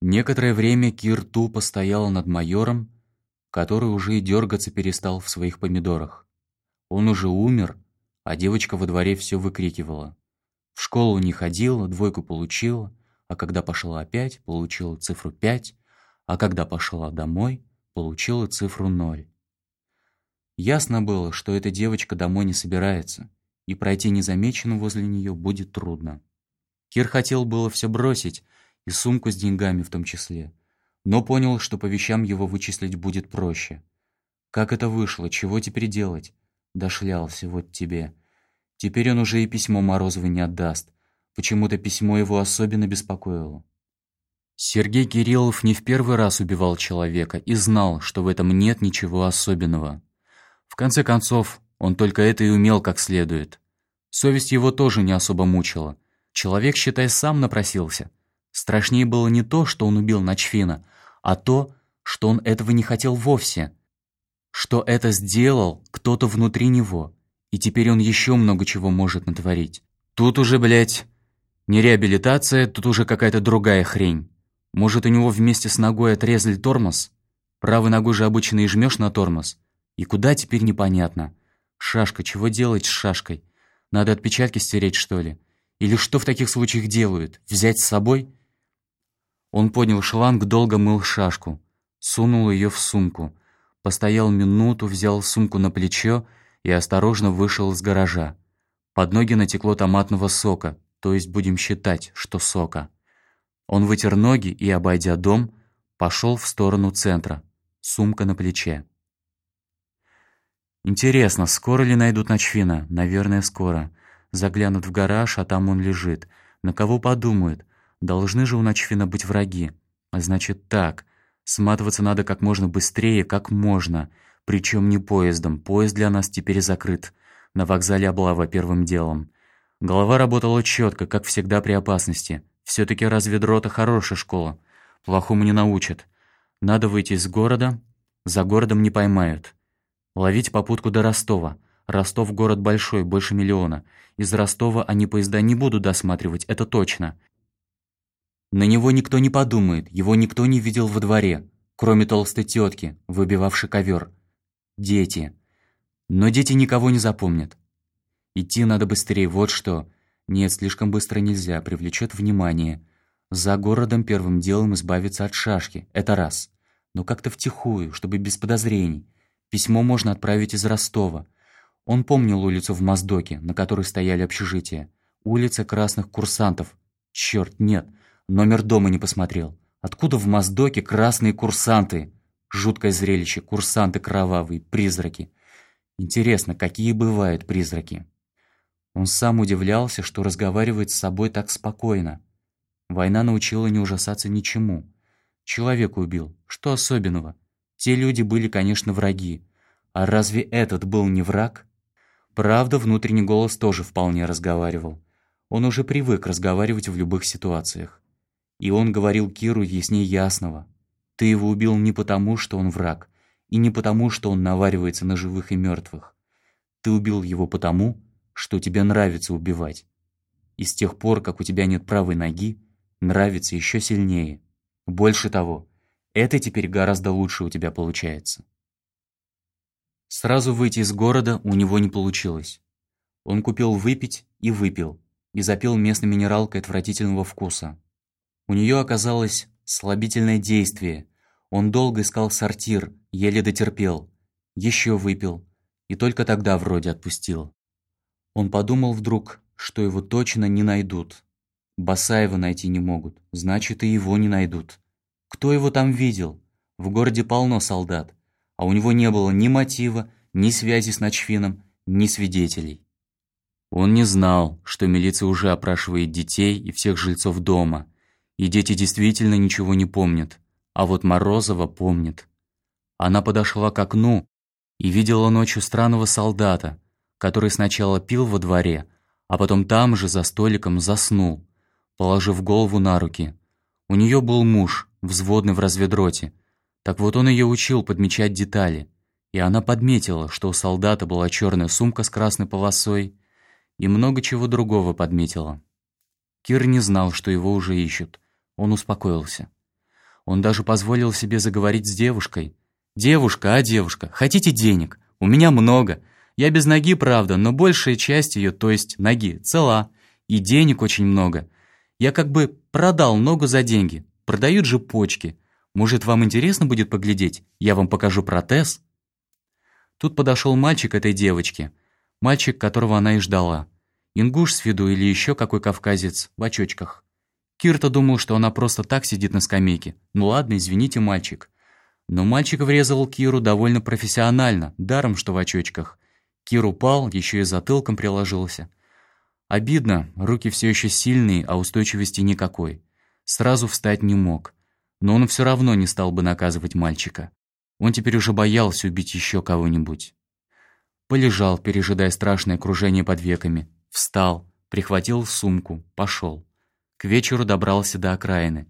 Некоторое время Кир тупо стоял над майором, который уже и дергаться перестал в своих помидорах. Он уже умер, а девочка во дворе все выкрикивала. В школу не ходила, двойку получила, а когда пошла опять, получила цифру пять, а когда пошла домой, получила цифру ноль. Ясно было, что эта девочка домой не собирается, и пройти незамеченным возле нее будет трудно. Кир хотел было все бросить, и сумку с деньгами в том числе, но понял, что по вещам его вычислить будет проще. Как это вышло, чего теперь делать? Дошлялся вот тебе. Теперь он уже и письмо Морозовой не отдаст. Почему-то письмо его особенно беспокоило. Сергей Кириллов не в первый раз убивал человека и знал, что в этом нет ничего особенного. В конце концов, он только это и умел как следует. Совесть его тоже не особо мучила. Человек, считай, сам напросился. Страшнее было не то, что он убил Ночфина, а то, что он этого не хотел вовсе. Что это сделал кто-то внутри него, и теперь он еще много чего может натворить. Тут уже, блядь, не реабилитация, тут уже какая-то другая хрень. Может, у него вместе с ногой отрезали тормоз? Правой ногой же обычно и жмешь на тормоз. И куда теперь непонятно. Шашка, чего делать с шашкой? Надо отпечатки стереть, что ли? Или что в таких случаях делают? Взять с собой? Он поднял шланг, долго мыл шашку. Сунул ее в сумку. Постоял минуту, взял сумку на плечо и осторожно вышел из гаража. Под ноги натекло томатного сока, то есть будем считать, что сока. Он вытер ноги и, обойдя дом, пошел в сторону центра, сумка на плече. Интересно, скоро ли найдут Ночфина? Наверное, скоро. Заглянут в гараж, а там он лежит. На кого подумают? Должны же у Ночфина быть враги. А значит так, сматываться надо как можно быстрее, как можно. Причем не поездом. Поезд для нас теперь закрыт. На вокзале облава первым делом. Голова работала четко, как всегда при опасности. все таки разведрота хорошая школа. Плохому не научат. Надо выйти из города. За городом не поймают. Ловить попутку до Ростова. Ростов город большой, больше миллиона. Из Ростова они поезда не будут досматривать, это точно. На него никто не подумает, его никто не видел во дворе, кроме толстой тетки, выбивавшей ковер. Дети. Но дети никого не запомнят. Идти надо быстрее, вот что. Нет, слишком быстро нельзя, привлечет внимание. За городом первым делом избавиться от шашки, это раз. Но как-то втихую, чтобы без подозрений. Письмо можно отправить из Ростова. Он помнил улицу в Моздоке, на которой стояли общежития. Улица красных курсантов. Черт, нет, номер дома не посмотрел. Откуда в Моздоке красные курсанты? Жуткое зрелище, курсанты кровавые, призраки. Интересно, какие бывают призраки? Он сам удивлялся, что разговаривает с собой так спокойно. Война научила не ужасаться ничему. Человека убил, что особенного? Те люди были, конечно, враги. А разве этот был не враг? Правда, внутренний голос тоже вполне разговаривал. Он уже привык разговаривать в любых ситуациях. И он говорил Киру яснее ясного. Ты его убил не потому, что он враг, и не потому, что он наваривается на живых и мертвых. Ты убил его потому, что тебе нравится убивать. И с тех пор, как у тебя нет правой ноги, нравится еще сильнее. Больше того, это теперь гораздо лучше у тебя получается. Сразу выйти из города у него не получилось. Он купил выпить и выпил, и запил местной минералкой отвратительного вкуса. У нее оказалось слабительное действие. Он долго искал сортир, еле дотерпел. Еще выпил, и только тогда вроде отпустил. Он подумал вдруг, что его точно не найдут. Басаева найти не могут, значит и его не найдут. Кто его там видел? В городе полно солдат, а у него не было ни мотива, ни связи с Ночфином, ни свидетелей. Он не знал, что милиция уже опрашивает детей и всех жильцов дома, и дети действительно ничего не помнят, а вот Морозова помнит. Она подошла к окну и видела ночью странного солдата, который сначала пил во дворе, а потом там же за столиком заснул, положив голову на руки. У нее был муж, взводный в разведроте. Так вот он ее учил подмечать детали. И она подметила, что у солдата была черная сумка с красной полосой, и много чего другого подметила. Кир не знал, что его уже ищут. Он успокоился. Он даже позволил себе заговорить с девушкой. «Девушка, а девушка, хотите денег? У меня много. Я без ноги, правда, но большая часть ее, то есть ноги, цела. И денег очень много. Я как бы продал ногу за деньги. Продают же почки. Может, вам интересно будет поглядеть? Я вам покажу протез?» Тут подошел мальчик этой девочки. Мальчик, которого она и ждала. Ингуш с виду или еще какой кавказец в очочках. Кирта думал, что она просто так сидит на скамейке. Ну ладно, извините, мальчик. Но мальчик врезал Киру довольно профессионально, даром, что в очочках. Кир упал, еще и затылком приложился. Обидно, руки все еще сильные, а устойчивости никакой. Сразу встать не мог. Но он все равно не стал бы наказывать мальчика. Он теперь уже боялся убить еще кого-нибудь. Полежал, пережидая страшное кружение под веками. Встал, прихватил сумку, пошел. К вечеру добрался до окраины.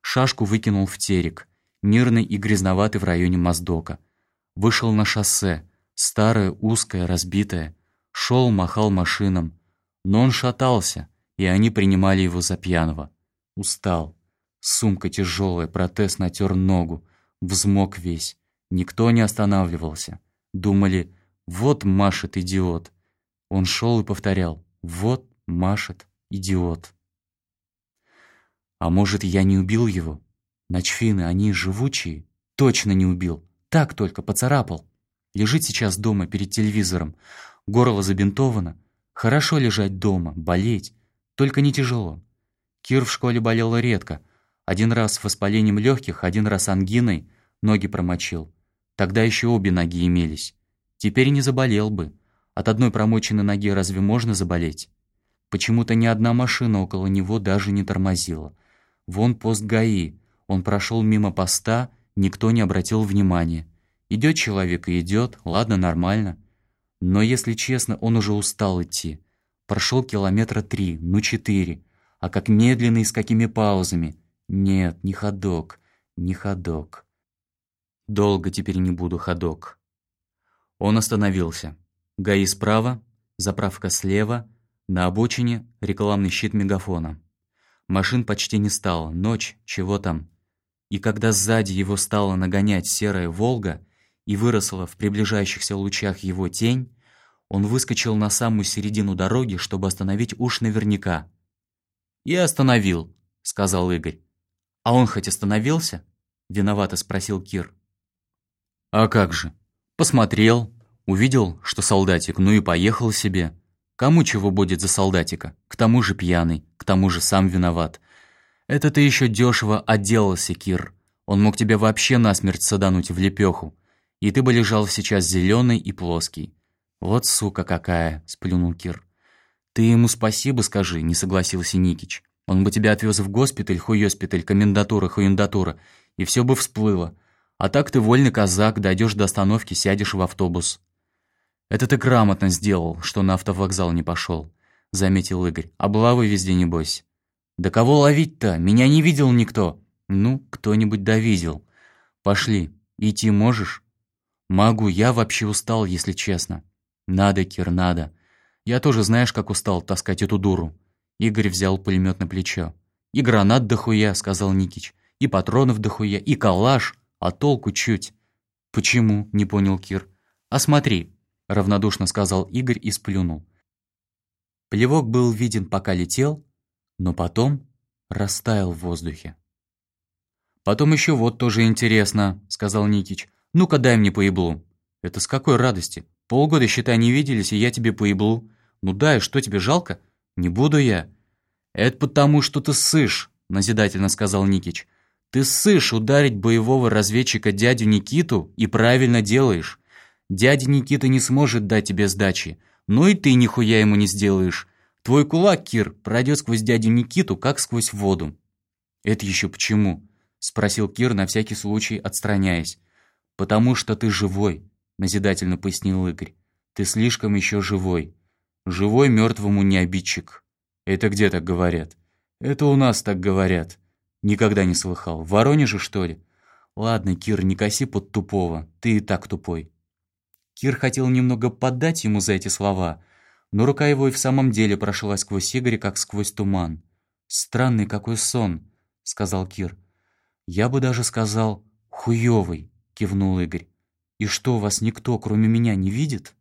Шашку выкинул в терек, мирный и грязноватый в районе Моздока. Вышел на шоссе, старое, узкое, разбитое. Шел, махал машинам. Но он шатался, и они принимали его за пьяного. Устал. Сумка тяжелая, протез натер ногу. Взмок весь. Никто не останавливался. Думали, вот машет идиот. Он шел и повторял, вот машет идиот. А может, я не убил его? Ночфины, они живучие. Точно не убил. Так только поцарапал. Лежит сейчас дома перед телевизором. Горло забинтовано. Хорошо лежать дома, болеть. Только не тяжело. Кир в школе болел редко. Один раз воспалением легких, один раз ангиной. Ноги промочил. Тогда еще обе ноги имелись. Теперь не заболел бы. От одной промоченной ноги разве можно заболеть? Почему-то ни одна машина около него даже не тормозила. Вон пост ГАИ. Он прошел мимо поста, никто не обратил внимания. Идет человек и идет, ладно, нормально. Но, если честно, он уже устал идти. Прошел километра три, ну четыре. А как медленно и с какими паузами. Нет, не ходок, не ходок. Долго теперь не буду ходок. Он остановился. ГАИ справа, заправка слева, на обочине рекламный щит мегафона. Машин почти не стало, ночь, чего там. И когда сзади его стала нагонять серая «Волга» и выросла в приближающихся лучах его тень, он выскочил на самую середину дороги, чтобы остановить уж наверняка. «И остановил», — сказал Игорь. «А он хоть остановился?» — виновато спросил Кир. «А как же? Посмотрел, увидел, что солдатик, ну и поехал себе. Кому чего будет за солдатика? К тому же пьяный, к тому же сам виноват. Это ты еще дешево отделался, Кир. Он мог тебя вообще насмерть садануть в лепеху. И ты бы лежал сейчас зеленый и плоский. Вот сука какая, сплюнул Кир. Ты ему спасибо скажи, не согласился Никич. Он бы тебя отвез в госпиталь, хуёспиталь, комендатура, хуендатура, и все бы всплыло. А так ты вольный казак, дойдешь до остановки, сядешь в автобус. «Это ты грамотно сделал, что на автовокзал не пошел», — заметил Игорь. «Облавы везде, небось». «Да кого ловить-то? Меня не видел никто». «Ну, кто-нибудь да видел. Пошли. Идти можешь?» «Могу. Я вообще устал, если честно». «Надо, Кир, надо. Я тоже знаешь, как устал таскать эту дуру». Игорь взял пулемет на плечо. «И гранат дохуя», — сказал Никич. «И патронов дохуя, и калаш. А толку чуть». «Почему?» — не понял Кир. «А смотри, равнодушно сказал Игорь и сплюнул. Плевок был виден, пока летел, но потом растаял в воздухе. «Потом еще вот тоже интересно», — сказал Никич. «Ну-ка дай мне поеблу». «Это с какой радости? Полгода, считай, не виделись, и я тебе поеблу. Ну дай, что тебе жалко? Не буду я». «Это потому, что ты ссышь», — назидательно сказал Никич. «Ты ссышь ударить боевого разведчика дядю Никиту и правильно делаешь. Дядя Никита не сможет дать тебе сдачи. Ну и ты нихуя ему не сделаешь. Твой кулак, Кир, пройдет сквозь дядю Никиту, как сквозь воду». «Это еще почему?» — спросил Кир на всякий случай, отстраняясь. «Потому что ты живой», — назидательно пояснил Игорь. «Ты слишком еще живой. Живой мертвому не обидчик. Это где так говорят?» «Это у нас так говорят». «Никогда не слыхал. В Воронеже, что ли?» «Ладно, Кир, не коси под тупого. Ты и так тупой». Кир хотел немного поддать ему за эти слова, но рука его и в самом деле прошла сквозь Игоря, как сквозь туман. «Странный какой сон», — сказал Кир. «Я бы даже сказал, хуёвый», — кивнул Игорь. «И что, вас никто, кроме меня, не видит?»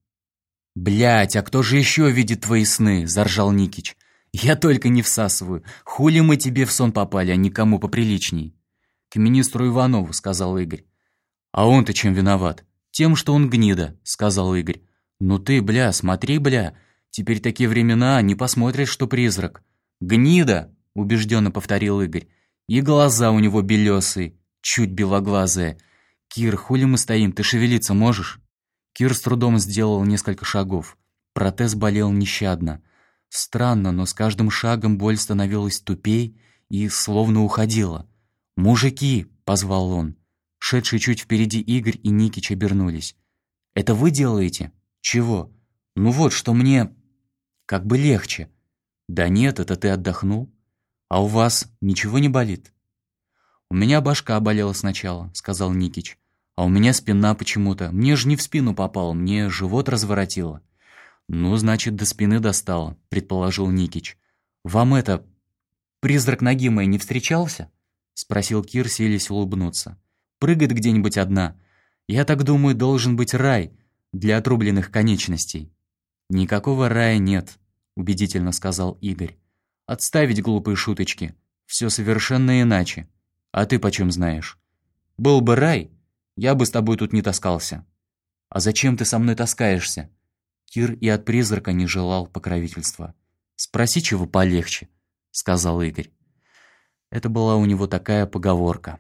«Блядь, а кто же еще видит твои сны?» — заржал Никич. «Я только не всасываю. Хули мы тебе в сон попали, а никому поприличней?» «К министру Иванову», — сказал Игорь. «А он-то чем виноват?» «Тем, что он гнида», — сказал Игорь. «Ну ты, бля, смотри, бля. Теперь такие времена, не посмотришь, что призрак». «Гнида!» — убежденно повторил Игорь. «И глаза у него белесые, чуть белоглазые. Кир, хули мы стоим, ты шевелиться можешь?» Кир с трудом сделал несколько шагов. Протез болел нещадно. Странно, но с каждым шагом боль становилась тупей и словно уходила. «Мужики!» — позвал он. Шедшие чуть впереди Игорь и Никич обернулись. «Это вы делаете?» «Чего?» «Ну вот, что мне...» «Как бы легче». «Да нет, это ты отдохнул. А у вас ничего не болит?» «У меня башка болела сначала», — сказал Никич. «А у меня спина почему-то. Мне же не в спину попало, мне живот разворотило». «Ну, значит, до спины достало», — предположил Никич. «Вам это... призрак ноги моей не встречался?» — спросил Кир, селись улыбнуться. «Прыгает где-нибудь одна. Я так думаю, должен быть рай для отрубленных конечностей». «Никакого рая нет», — убедительно сказал Игорь. «Отставить глупые шуточки. Все совершенно иначе. А ты почем знаешь? Был бы рай, я бы с тобой тут не таскался. А зачем ты со мной таскаешься?» Кир и от призрака не желал покровительства. «Спроси чего полегче», — сказал Игорь. Это была у него такая поговорка.